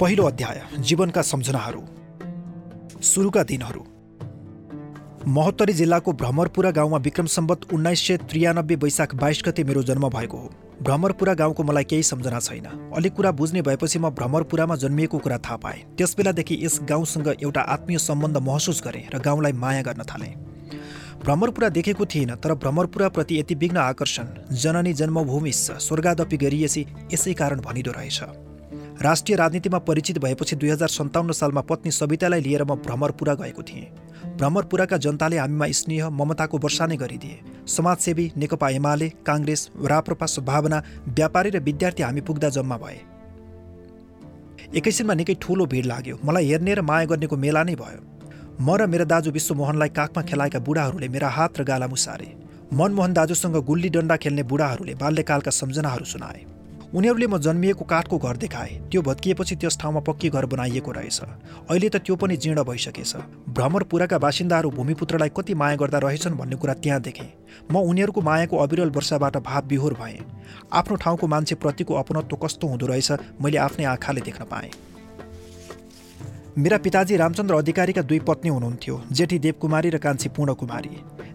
पहिलो अध्याय जीवनका सम्झनाहरू। सुरुका दिनहरू। महोत्तरी जिल्लाको भ्रमरपुरा गाउँमा विक्रम सम्बत उन्नाइस सय त्रियानब्बे वैशाख बाइस गते मेरो जन्म भएको हो। भ्रमरपुरा गाउँको मलाई केही सम्झना छैन। अलिक कुरा बुझ्ने भएपछि म भ्रमरपुरामा जन्मिएको कुरा थाहा पाएँ। त्यसबेलादेखि यस गाउँसँग एउटा आत्मीय सम्बन्ध महसुस गरेँ र गाउँलाई माया गर्न थालेँ। भ्रमरपुरा देखेको थिएन तर भ्रमरपुराप्रति यति विघ्न आकर्षण जननी जन्मभूमि स्वर्गादपि गरिएसी यसै कारण भनिदो रहेछ। राष्ट्रिय राजनीतिमा परिचित भएपछि दुई हजार सन्ताउन्न सालमा पत्नी सवितालाई लिएर म भ्रमरपुरा गएको थिएँ। भ्रमरपुराका जनताले हामीमा स्नेह ममताको वर्षा नै गरिदिए। समाजसेवी नेकपा एमाले काङ्ग्रेस राप्रपा सद्भावना व्यापारी र विद्यार्थी हामी पुग्दा जम्मा भए। एकैछिनमा निकै ठुलो भिड लाग्यो। मलाई हेर्ने र माया गर्नेको मेला नै भयो। म र मेरा दाजु विश्वमोहनलाई काखमा खेलाएका बुढाहरूले मेरा हात र गाला मुसारे। मनमोहन दाजुसँग गुल्ली डन्डा खेल्ने बुढाहरूले बाल्यकालका सम्झनाहरू सुनाए। उनीहरूले म जन्मिएको काठको घर देखाए। त्यो भत्किएपछि त्यस ठाउँमा पक्की घर बनाइएको रहेछ। अहिले त त्यो पनि जीर्ण भइसकेछ। भ्रमरपुराका बासिन्दाहरू भूमिपुत्रलाई कति माया गर्दा रहेछन् भन्ने कुरा त्यहाँ देखेँ। म उनीहरूको मायाको अविरल वर्षाबाट भाव विहोर भएँ। आफ्नो ठाउँको मान्छेप्रतिको अपनत्व कस्तो हुँदो रहेछ मैले आफ्नै आँखाले देख्न पाएँ। मेरा पिताजी रामचन्द्र अधिकारीका दुई पत्नी हुनुहुन्थ्यो जेठी देवकुमारी र कान्छी पूर्णकुमारी।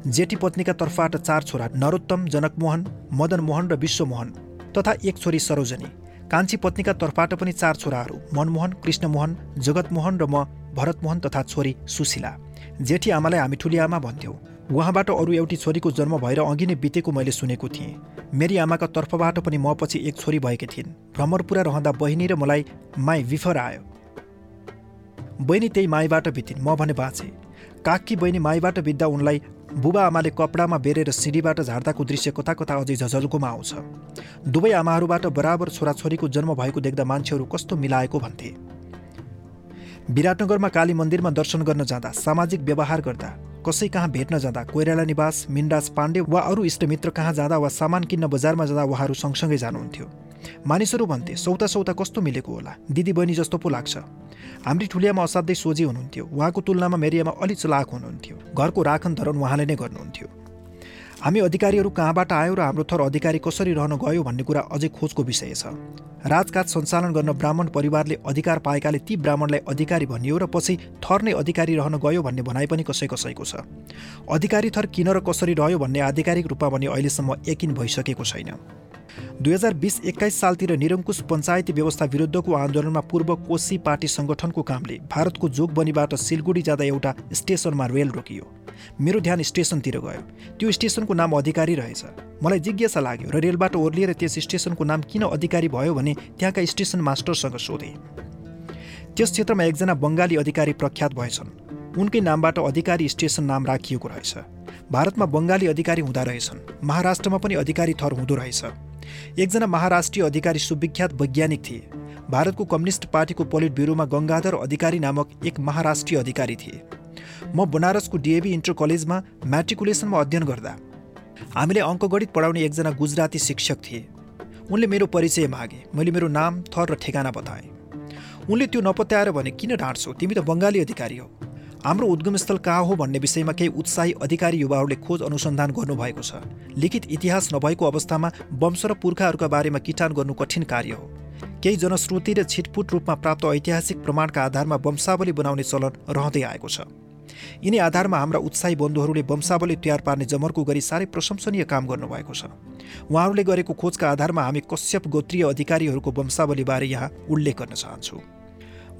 जेठी पत्नीका तर्फबाट चार छोरा नरोत्तम जनकमोहन मदनमोहन र विश्वमोहन। तथा एक छोरी सरोजनी। कान्छी पत्नीका तर्फबाट पनि चार छोराहरू मनमोहन कृष्णमोहन जगतमोहन र म भरतमोहन तथा छोरी सुशीला। जेठी आमालाई हामी ठुली आमा भन्थ्यौँ। उहाँबाट अरू एउटी छोरीको जन्म भएर अघि नै बितेको मैले सुनेको थिएँ। मेरी आमाका तर्फबाट पनि म पछि एक छोरी भएकी थिइन्। भ्रमरपुरा रहँदा बहिनी र मलाई माई विफर आयो। बहिनी त्यही माईबाट बितिन्। म भने बाँचेँ। काकी बहिनी माईबाट बित्दा उनलाई बुबा आमाले कपडामा बेरेर सिँढीबाट झार्दाको दृश्य कता कता अझै झझल्कोमा आउँछ। दुवै आमाहरूबाट बराबर छोराछोरीको जन्म भएको देख्दा मान्छेहरू कस्तो मिलाएको भन्थे। विराटनगरमा काली मन्दिरमा दर्शन गर्न जाँदा सामाजिक व्यवहार गर्दा कसै कहाँ भेट्न जाँदा कोइराला निवास मिनराज पाण्डे वा अरू इष्टमित्र कहाँ जाँदा वा सामान किन्न बजारमा जाँदा उहाँहरू सँगसँगै जानुहुन्थ्यो। मानिसहरू भन्थे सौता सौता कस्तो मिलेको होला? दिदी बहिनी जस्तो पो लाग्छ। हाम्री ठुलियामा असाध्यै सोझी हुनुहुन्थ्यो। उहाँको तुलनामा मेरियामा अलि चलाक हुनुहुन्थ्यो। घरको राखन धरन उहाँले नै गर्नुहुन्थ्यो। हामी अधिकारीहरू कहाँबाट आयो र हाम्रो थर अधिकारी कसरी रहन गयो भन्ने कुरा अझै खोजको विषय छ। राजकाज सञ्चालन गर्न ब्राह्मण परिवारले अधिकार पाएकाले ती ब्राह्मणलाई अधिकारी भनियो र पछि थर नै अधिकारी रहन गयो भन्ने भनाइ पनि कसै कसैको छ। अधिकारी थर किन र कसरी रह्यो भन्ने आधिकारिक रूपमा भने अहिलेसम्म यकिन भइसकेको छैन। दुई हजार बिस एक्काइस सालतिर निरङ्कुश पञ्चायती व्यवस्था विरुद्धको आन्दोलनमा पूर्व कोशी पार्टी सङ्गठनको कामले भारतको जोगबनीबाट सिलगढी जाँदा एउटा स्टेसनमा रेल रोकियो। मेरो ध्यान स्टेसनतिर गयो। त्यो स्टेसनको नाम अधिकारी रहेछ। मलाई जिज्ञासा लाग्यो र रेलबाट ओर्लिएर त्यस स्टेसनको नाम किन अधिकारी भयो भने त्यहाँका स्टेसन मास्टरसँग सोधेँ। त्यस क्षेत्रमा एकजना बङ्गाली अधिकारी प्रख्यात भएछन्। उनकै नामबाट अधिकारी स्टेसन नाम राखिएको रहेछ। भारतमा बङ्गाली अधिकारी हुँदा रहेछन्। महाराष्ट्रमा पनि अधिकारी थर हुँदो रहेछ। एकजना महाराष्ट्रिय अधिकारी सुविख्यात वैज्ञानिक थिए। भारतको कम्युनिस्ट पार्टीको पोलिट ब्युरोमा गङ्गाधर अधिकारी नामक एक महाराष्ट्रिय अधिकारी थिए। म बनारसको डिएबी इन्टर कलेजमा म्याट्रिकुलेसनमा अध्ययन गर्दा हामीले अङ्कगणित पढाउने एकजना गुजराती शिक्षक थिए। उनले मेरो परिचय मागे मैले मेरो नाम थर र ठेगाना बताएँ। उनले त्यो नपत्याएर भने किन ढाँट्छौ? तिमी त बङ्गाली अधिकारी हो। हाम्रो उद्गमस्थल कहाँ हो भन्ने विषयमा केही उत्साही अधिकारी युवाहरूले खोज अनुसन्धान गर्नुभएको छ। लिखित इतिहास नभएको अवस्थामा वंश र पुर्खाहरूका बारेमा किटान गर्नु कठिन कार्य हो। केही जनश्रुति र छिटपुट रूपमा प्राप्त ऐतिहासिक प्रमाणका आधारमा वंशावली बनाउने चलन रहँदै आएको छ। यिनी आधारमा हाम्रा उत्साही बन्धुहरूले वंशावली तयार पार्ने जमर्को गरी साह्रै प्रशंसनीय काम गर्नुभएको छ। उहाँहरूले गरेको खोजका आधारमा हामी कश्यप गोत्रीय अधिकारीहरूको वंशावलीबारे यहाँ उल्लेख गर्न चाहन्छौँ।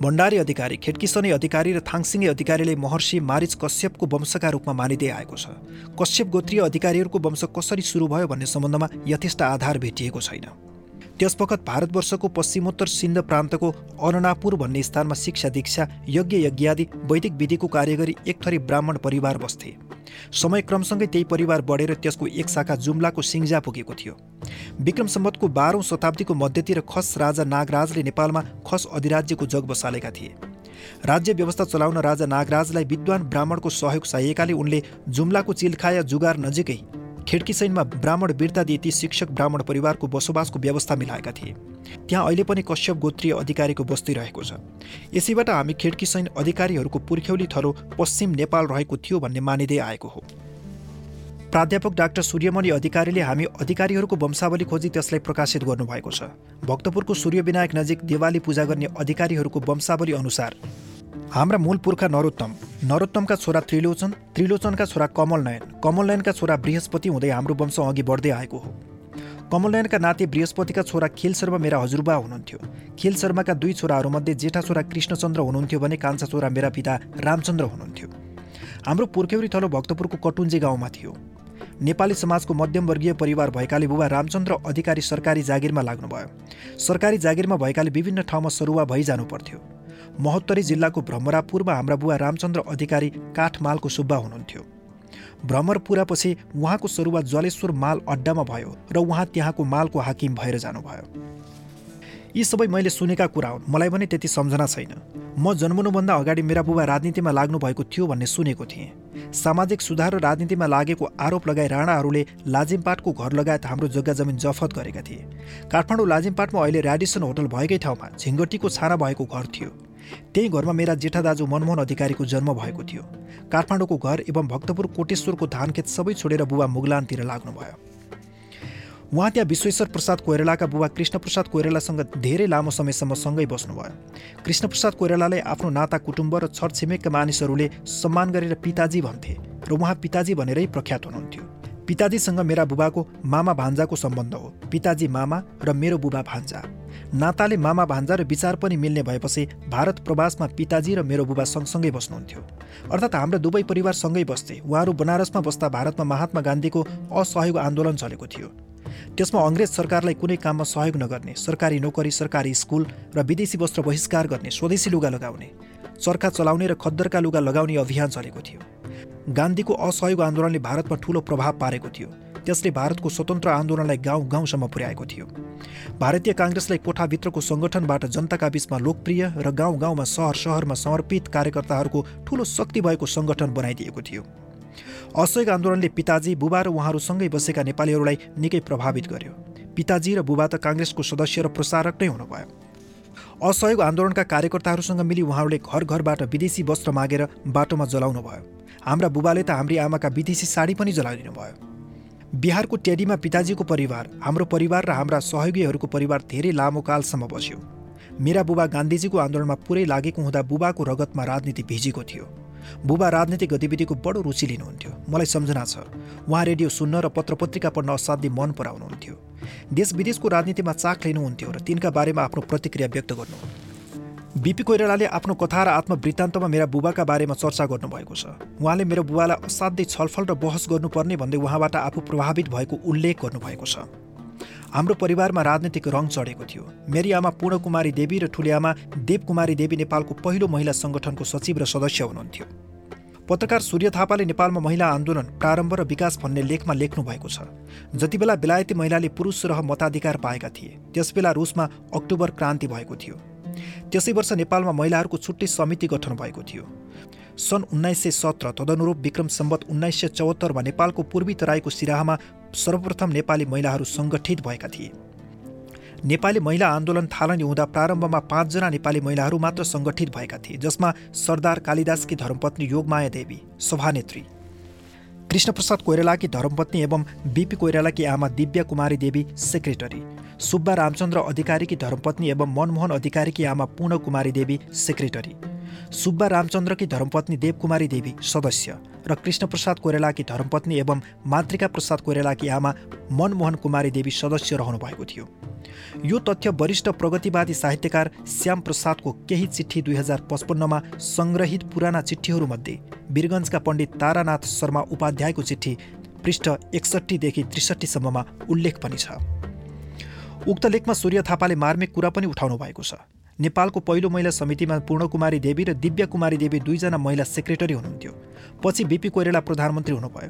भण्डारी अधिकारी खेटकिसने अधिकारी र थाङसिङे अधिकारीले महर्षि मारिच कश्यपको वंशका रूपमा मानिँदै आएको छ। कश्यप गोत्रीय अधिकारीहरूको वंश कसरी सुरु भयो भन्ने सम्बन्धमा यथेष्ट आधार भेटिएको छैन। त्यसवखत भारतवर्षको पश्चिमोत्तर सिन्ध प्रान्तको अननापुर भन्ने स्थानमा शिक्षा दीक्षा यज्ञ यज्ञादि वैदिक विधिको कार्य गरी एक थरी ब्राह्मण परिवार बस्थे। समय क्रमसँगै त्यही परिवार बढेर त्यसको एक शाखा जुम्लाको सिङ्जा पुगेको थियो। विक्रम सम्बतको बाह्रौँ शताब्दीको मध्यतिर खस राजा नागराजले नेपालमा खस अधिराज्यको जग बसालेका थिए। राज्य व्यवस्था चलाउन राजा नागराजलाई विद्वान ब्राह्मणको सहयोग चाहिएकाले उनले जुम्लाको चिल्खाया जुगार नजिकै खिड्कीसैनमा ब्राह्मण वीरता दिए ती शिक्षक ब्राह्मण परिवारको बसोबासको व्यवस्था मिलाएका थिए। त्यहाँ अहिले पनि कश्यप गोत्रीय अधिकारीको बस्ती रहेको छ। यसैबाट हामी खिड्कीसैन अधिकारीहरूको पुर्ख्यौली थलो पश्चिम नेपाल रहेको थियो भन्ने मानिँदै आएको हो। प्राध्यापक डाक्टर सूर्यमणि अधिकारीले हामी अधिकारीहरूको वंशावली खोजी त्यसलाई प्रकाशित गर्नुभएको छ। भक्तपुरको सूर्यविनायक नजिक दिवाली पूजा गर्ने अधिकारीहरूको वंशावली अनुसार हाम्रा मूल पुर्खा नरोत्तम। नरोत्तमका छोरा त्रिलोचन त्रिलोचनका छोरा कमल नयन। कमल नयनका छोरा बृहस्पति हुँदै हाम्रो वंश अघि बढ्दै आएको हो। कमल नयनका नाति बृहस्पतिका छोरा खेल शर्मा मेरा हजुरबा हुनुहुन्थ्यो। खेल शर्माका दुई छोराहरूमध्ये जेठा छोरा कृष्णचन्द्र हुनुहुन्थ्यो भने कान्छा छोरा मेरा पिता रामचन्द्र हुनुहुन्थ्यो। हाम्रो पुर्ख्यौरी थलो भक्तपुरको कटुन्जी गाउँमा थियो। नेपाली समाजको मध्यमवर्गीय परिवार भएकाले बुबा रामचन्द्र अधिकारी सरकारी जागिरमा लाग्नुभयो। सरकारी जागिरमा भएकाले विभिन्न ठाउँमा सरुवा भइजानु पर्थ्यो। महोत्तरी जिल्लाको भ्रमरापुरमा हाम्रा बुवा रामचन्द्र अधिकारी काठमालको सुब्बा हुनुहुन्थ्यो। भ्रमरपुरापछि उहाँको सरुवा जलेश्वर माल अड्डामा भयो र उहाँ त्यहाँको मालको हाकिम भएर जानुभयो। यी सबै मैले सुनेका कुरा हुन्। मलाई पनि त्यति सम्झना छैन। म जन्मनुभन्दा अगाडि मेरा बुबा राजनीतिमा लाग्नु भएको थियो भन्ने सुनेको थिएँ। सामाजिक सुधार र राजनीतिमा लागेको आरोप लगाई राणाहरूले लाजिमपाटको घर लगायत हाम्रो जग्गा जमिन जफत गरेका थिए। काठमाडौँ लाजिमपाटमा अहिले ऱ्याडिसन होटल भएकै ठाउँमा झिङ्गटीको छाना भएको घर थियो। त्यही घरमा मेरा जेठा दाजु मनमोहन अधिकारीको जन्म भएको थियो। काठमाडौँको घर एवं भक्तपुर कोटेश्वरको धानखेत सबै छोडेर बुबा मुगलानतिर लाग्नुभयो। उहाँ त्यहाँ विश्वेश्वर प्रसाद कोइरालाका बुबा कृष्णप्रसाद कोइरालासँग धेरै लामो समयसम्म सँगै बस्नुभयो। कृष्णप्रसाद कोइरालालाई आफ्नो नाता कुटुम्ब र छरछिमेकका मानिसहरूले सम्मान गरेर पिताजी भन्थे र उहाँ पिताजी भनेरै प्रख्यात हुनुहुन्थ्यो। पिताजीसँग मेरा बुबाको मामा भान्जाको सम्बन्ध हो। पिताजी मामा र मेरो बुबा भान्जा। नाताले मामा भान्जा र विचार पनि मिल्ने भएपछि भारत प्रवासमा पिताजी र मेरो बुबा सँगसँगै बस्नुहुन्थ्यो। अर्थात् हाम्रा दुवै परिवार सँगै बस्थे। उहाँहरू बनारसमा बस्दा भारतमा महात्मा गान्धीको असहयोग आन्दोलन चलेको थियो। त्यसमा अङ्ग्रेज सरकारलाई कुनै काममा सहयोग नगर्ने सरकारी नोकरी सरकारी स्कुल र विदेशी वस्त्र बहिष्कार गर्ने स्वदेशी लुगा लगाउने चर्खा चलाउने र खद्दरका लुगा लगाउने अभियान चलेको थियो। गान्धीको असहयोग आन्दोलनले भारतमा ठूलो प्रभाव पारेको थियो। त्यसले भारतको स्वतन्त्र आन्दोलनलाई गाउँ गाउँसम्म पुर्याएको थियो। भारतीय काङ्ग्रेसलाई कोठाभित्रको सङ्गठनबाट जनताका बीचमा लोकप्रिय र गाउँ गाउँमा सहर सहरमा समर्पित कार्यकर्ताहरूको ठूलो शक्ति भएको सङ्गठन बनाइदिएको थियो। असहयोग आन्दोलनले पिताजी बुबा र उहाँहरूसँगै बसेका नेपालीहरूलाई निकै प्रभावित गर्यो। पिताजी र बुबा त काङ्ग्रेसको सदस्य र प्रसारक नै हुनुभयो। असहयोग आन्दोलनका कार्यकर्ताहरूसँग मिली उहाँहरूले घर घरबाट विदेशी वस्त्र मागेर बाटोमा जलाउनु भयो हाम्रा बुबाले त हाम्री आमाका विदेशी साडी पनि जलाइदिनु भयो बिहारको टेडीमा पिताजीको परिवार हाम्रो परिवार र हाम्रा सहयोगीहरूको परिवार धेरै लामो कालसम्म बस्यो। मेरा बुबा गान्धीजीको आन्दोलनमा पुरै लागेको हुँदा बुबाको रगतमा राजनीति भिजेको थियो। बुबा राजनीतिक गतिविधिको बडो रुचि लिनुहुन्थ्यो। मलाई सम्झना छ उहाँ रेडियो सुन्न र पत्र पत्रिका पढ्न असाध्यै मन पराउनुहुन्थ्यो। देश विदेशको राजनीतिमा चाख लिनुहुन्थ्यो र तिनका बारेमा आफ्नो प्रतिक्रिया व्यक्त गर्नु बिपी कोइरालाले आफ्नो कथा र आत्मवृत्तान्तमा मेरा बुबाका बारेमा चर्चा गर्नुभएको छ। उहाँले मेरो बुबालाई असाध्यै छलफल र बहस गर्नुपर्ने भन्दै उहाँबाट आफू प्रभावित भएको उल्लेख गर्नुभएको छ। हाम्रो परिवारमा राजनीतिक रङ चढेको थियो। मेरी आमा पूर्णकुमारी देवी र ठुली आमा देवकुमारी देवी नेपालको पहिलो महिला सङ्गठनको सचिव र सदस्य हुनुहुन्थ्यो। पत्रकार सूर्य थापाले नेपालमा महिला आन्दोलन प्रारम्भ र विकास भन्ने लेखमा लेख्नु भएको छ। जति बेला बेलायती महिलाले पुरुष रह मताधिकार पाएका थिए त्यसबेला रुसमा अक्टोबर क्रान्ति भएको थियो। त्यसै वर्ष नेपालमा महिलाहरूको छुट्टै समिति गठन भएको थियो। सन् उन्नाइस सय सत्र तदनुरूप विक्रम सम्बत उन्नाइस सय चौहत्तरमा नेपालको पूर्वी तराईको सिराहामा सर्वप्रथम नेपाली महिलाहरू सङ्गठित भएका थिए। नेपाली महिला आन्दोलन थालनी हुँदा प्रारम्भमा पाँचजना नेपाली महिलाहरू मात्र सङ्गठित भएका थिए जसमा सरदार कालिदासकी धर्मपत्नी योगमाया देवी सभानेत्री कृष्णप्रसाद कोइरालाकी धर्मपत्नी एवं बिपी कोइरालाकी आमा दिव्या कुमारी देवी सेक्रेटरी। सुब्बा रामचन्द्र अधिकारीकी धर्मपत्नी एवं मनमोहन अधिकारीकी आमा पूर्ण कुमारी देवी सेक्रेटरी। सुब्बा रामचन्द्रकी धर्मपत्नी देवकुमारी देवी सदस्य र कृष्णप्रसाद कोइरालाकी धर्मपत्नी एवं मातृका प्रसाद कोइरालाकी आमा मनमोहन कुमारी देवी सदस्य रहनु भएको थियो। यो तथ्य वरिष्ठ प्रगतिवादी साहित्यकार श्याम प्रसादको केही चिठी दुई हजार पचपन्नमा सङ्ग्रहित पुराना चिठीहरूमध्ये वीरगन्जका पण्डित तारानाथ शर्मा उपाध्यायको चिठी पृष्ठ एकसट्ठीदेखि त्रिसठीसम्ममा उल्लेख पनि छ। उक्त लेखमा सूर्य थापाले मार्मिक कुरा पनि उठाउनु भएको छ। नेपालको पहिलो महिला समितिमा पूर्णकुमारी देवी र दिव्य कुमारी देवी दुईजना महिला सेक्रेटरी हुनुहुन्थ्यो। पछि बिपी कोइराला प्रधानमन्त्री हुनुभयो।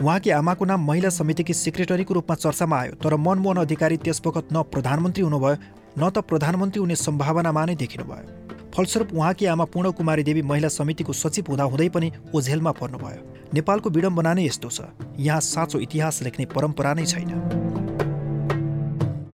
उहाँकी आमाको नाम महिला समितिकी सेक्रेटरीको रूपमा चर्चामा आयो तर मनमोहन अधिकारी त्यसवखत न प्रधानमन्त्री हुनुभयो न त प्रधानमन्त्री हुने सम्भावनामा नै देखिनुभयो। फलस्वरूप उहाँकी आमा पूर्णकुमारी देवी महिला समितिको सचिव हुँदाहुँदै पनि ओझेलमा पर्नुभयो। नेपालको विडम्बना नै यस्तो छ। यहाँ साँचो इतिहास लेख्ने परम्परा नै छैन।